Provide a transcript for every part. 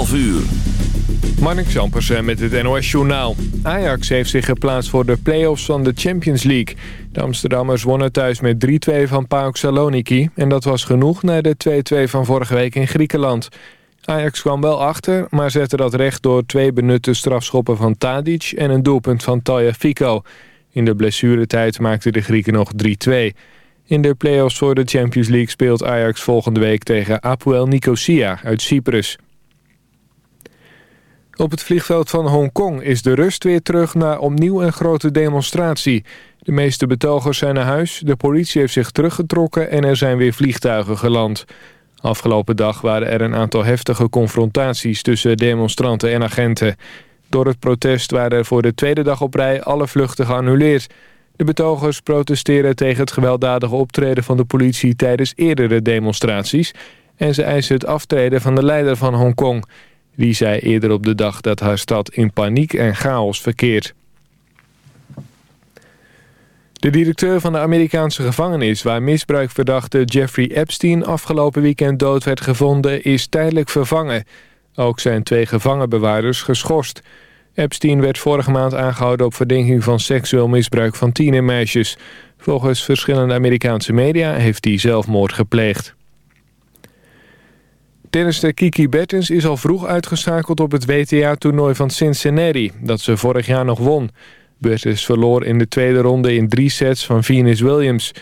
11 uur. Marnik Zampersen met het NOS-journaal. Ajax heeft zich geplaatst voor de play-offs van de Champions League. De Amsterdammers wonnen thuis met 3-2 van PAOK Saloniki... en dat was genoeg na de 2-2 van vorige week in Griekenland. Ajax kwam wel achter, maar zette dat recht door twee benutte strafschoppen van Tadic... en een doelpunt van Talja Fico. In de blessuretijd maakten de Grieken nog 3-2... In de play-offs voor de Champions League speelt Ajax volgende week tegen Apoel Nicosia uit Cyprus. Op het vliegveld van Hongkong is de rust weer terug na opnieuw een grote demonstratie. De meeste betogers zijn naar huis, de politie heeft zich teruggetrokken en er zijn weer vliegtuigen geland. Afgelopen dag waren er een aantal heftige confrontaties tussen demonstranten en agenten. Door het protest waren er voor de tweede dag op rij alle vluchten geannuleerd. De betogers protesteren tegen het gewelddadige optreden van de politie tijdens eerdere demonstraties... en ze eisen het aftreden van de leider van Hongkong. Die zei eerder op de dag dat haar stad in paniek en chaos verkeert. De directeur van de Amerikaanse gevangenis... waar misbruikverdachte Jeffrey Epstein afgelopen weekend dood werd gevonden... is tijdelijk vervangen. Ook zijn twee gevangenbewaarders geschorst... Epstein werd vorige maand aangehouden op verdenking van seksueel misbruik van tienermeisjes. Volgens verschillende Amerikaanse media heeft hij zelfmoord gepleegd. Tennister Kiki Bertens is al vroeg uitgeschakeld op het WTA-toernooi van Cincinnati... dat ze vorig jaar nog won. Bertens verloor in de tweede ronde in drie sets van Venus Williams.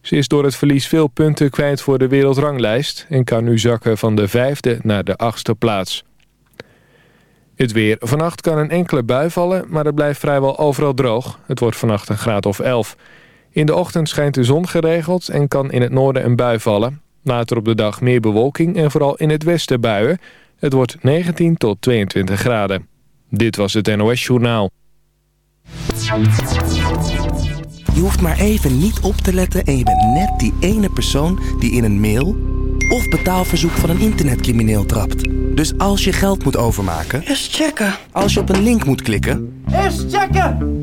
Ze is door het verlies veel punten kwijt voor de wereldranglijst... en kan nu zakken van de vijfde naar de achtste plaats. Het weer. Vannacht kan een enkele bui vallen, maar het blijft vrijwel overal droog. Het wordt vannacht een graad of 11. In de ochtend schijnt de zon geregeld en kan in het noorden een bui vallen. Later op de dag meer bewolking en vooral in het westen buien. Het wordt 19 tot 22 graden. Dit was het NOS Journaal. Je hoeft maar even niet op te letten en je bent net die ene persoon die in een mail of betaalverzoek van een internetcrimineel trapt. Dus als je geld moet overmaken... Eerst checken. Als je op een link moet klikken... Eerst checken!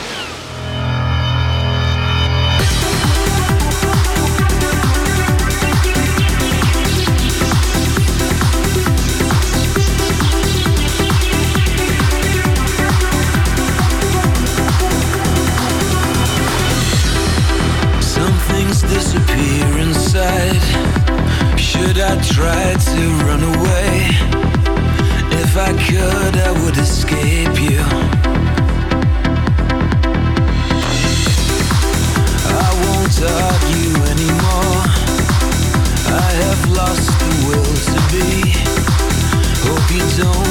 Disappear inside. Should I try to run away? If I could, I would escape you. I won't argue anymore. I have lost the will to be. Hope you don't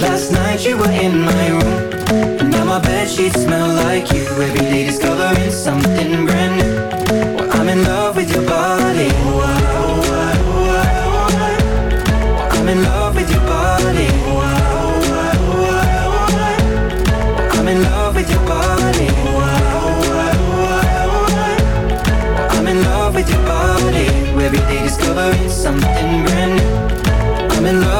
Last night you were in my room. And now my bed sheets smell like you. Every day discovering something brand new. Well, I'm in love with your body. Oh, oh, oh, I'm in love with your body. I'm in love with your body. I'm in love with your body. Every day discovering something brand new. I'm in love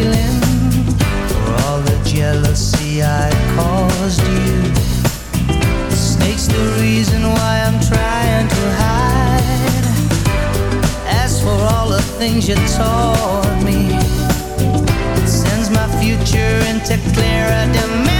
for all the jealousy I caused you. Snake's the reason why I'm trying to hide. As for all the things you taught me, it sends my future into clearer demand.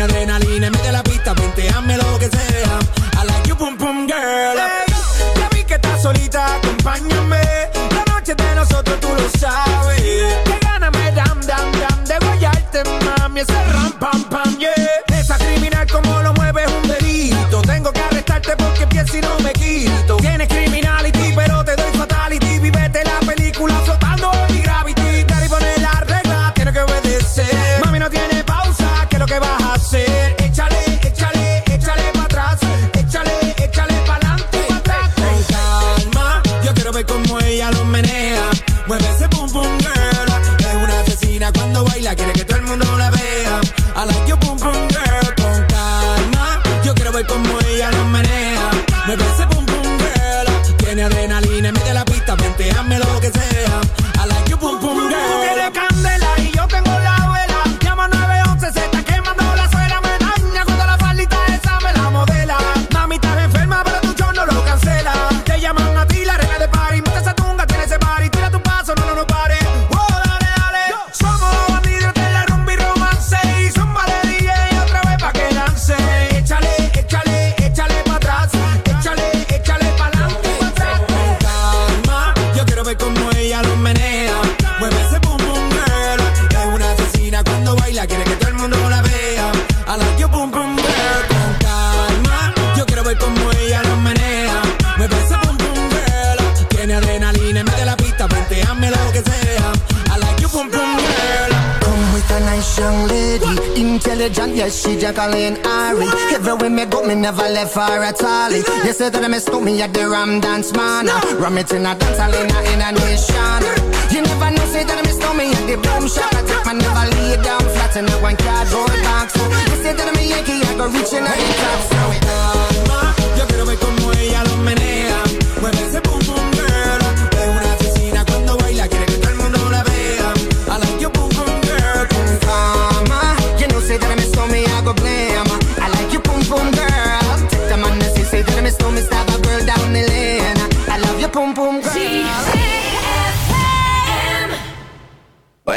adrenalina, mete la pista, ponteame lo que sea. I like you, pum pum girl. Ya vi que estás solita, acompáñame. La noche de nosotros tú lo sabes. Que gana me dan, dan, dan de guayarte, mami. Ese ram, pam, pam, yeah. Esa criminal como lo mueves un delito. Tengo que arrestarte porque pienso si no me quito Jacqueline Ari. Everywhere me go, me never left her at all. You said that I miss me at the Ram Dance Man. Ram it in a dance hall in a, a nation. You never know, say that I miss me at the boom shop. I take my never lay down flat in a one cardboard box. You said that I'm a Yankee, I go reaching out the top. So, Calma, yo quiero ver cómo ella lo menea. Mueve ese boom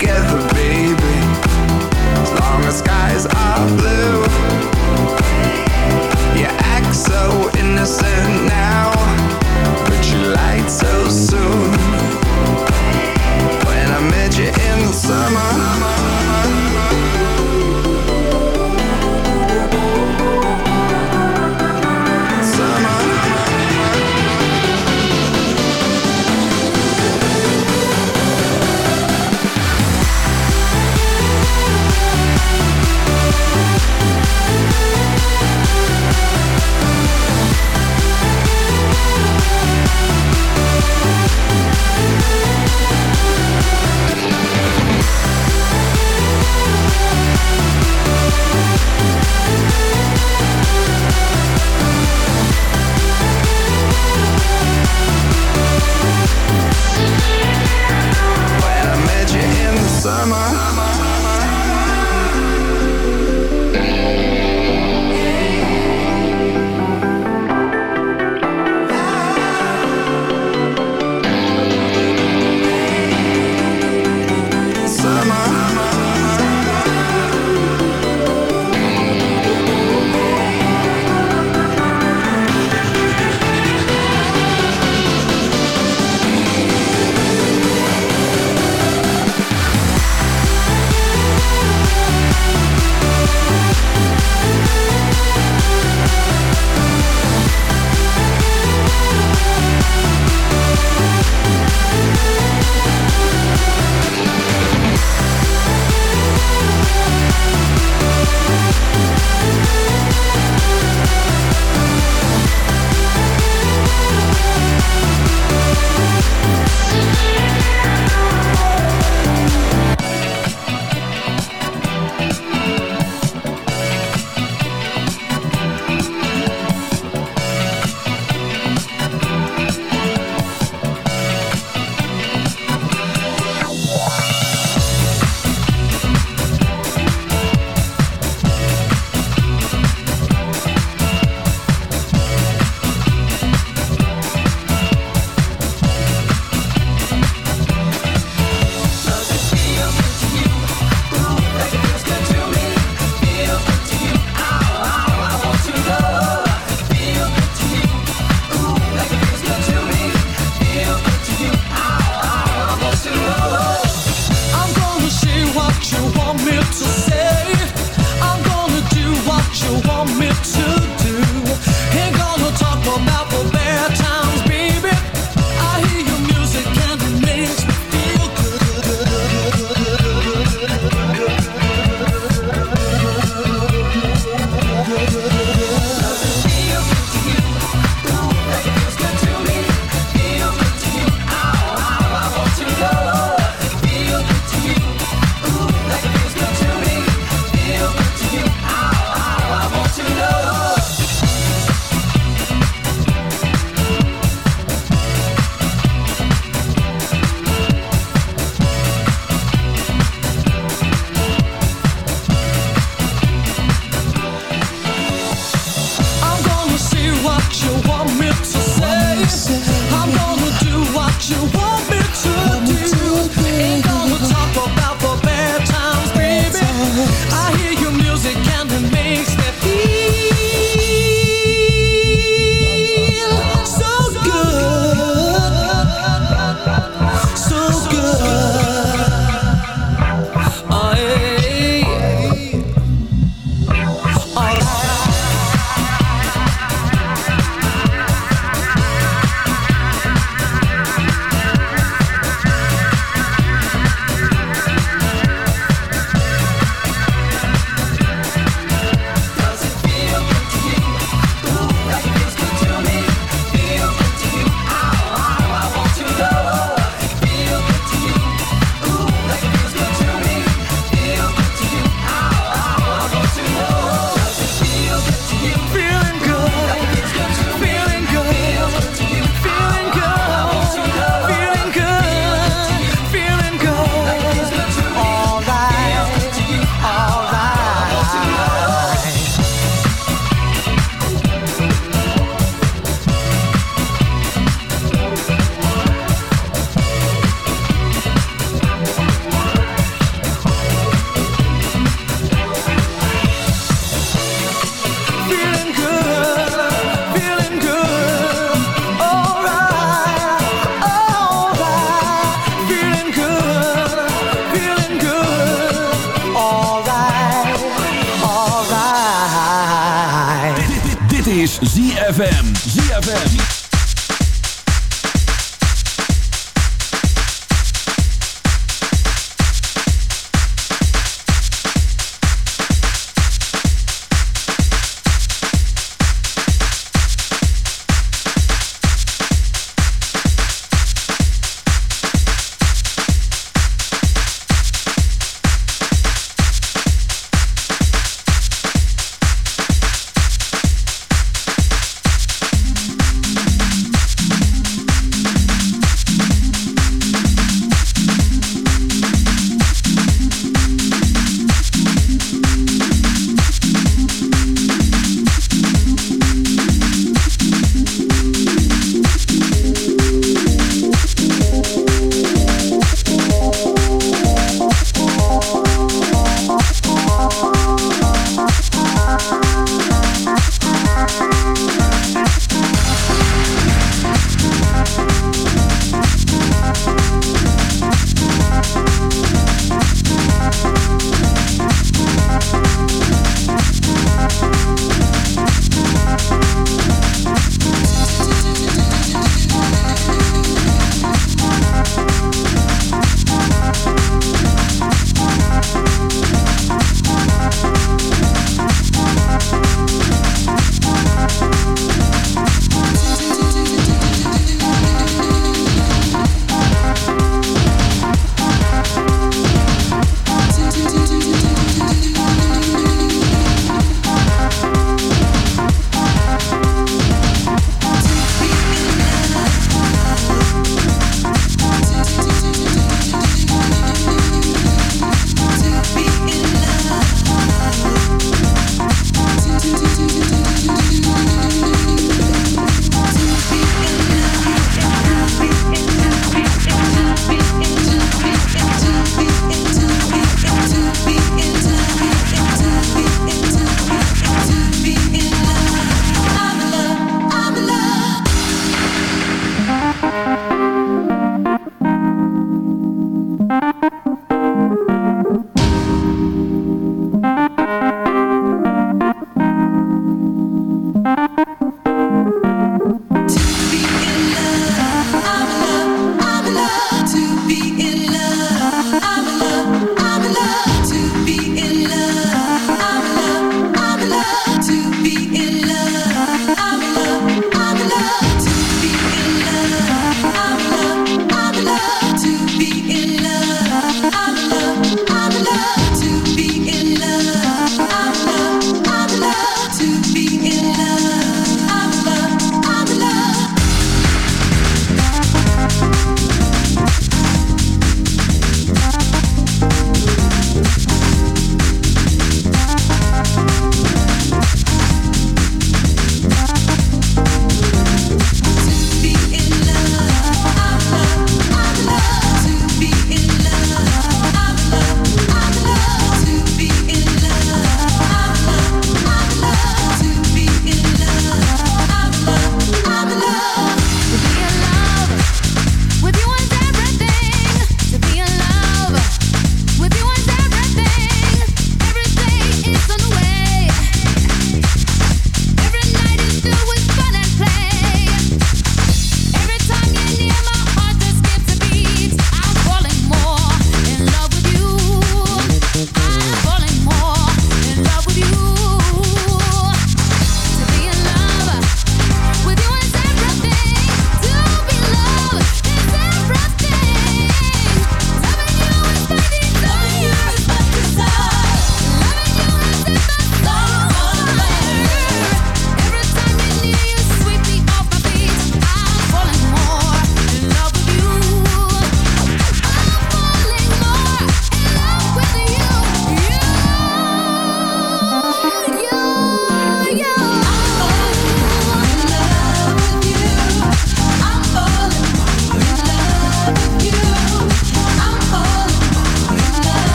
together. to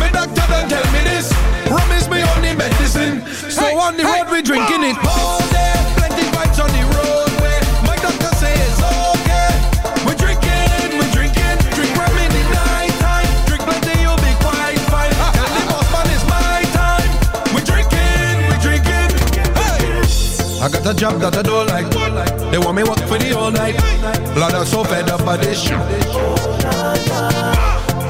Me doctor don't tell me this. Rum is only medicine. So hey, on the hey, road we drinking it all day. Plenty on the. My doctor say it's okay. We drinking, we drinking. Drink the night time. Drink you'll be quite fine. The boss man it's my time. We drinking, we drinking. I got a job that I don't like. They want me work for the whole night. Blood, I'm so fed up by this shit.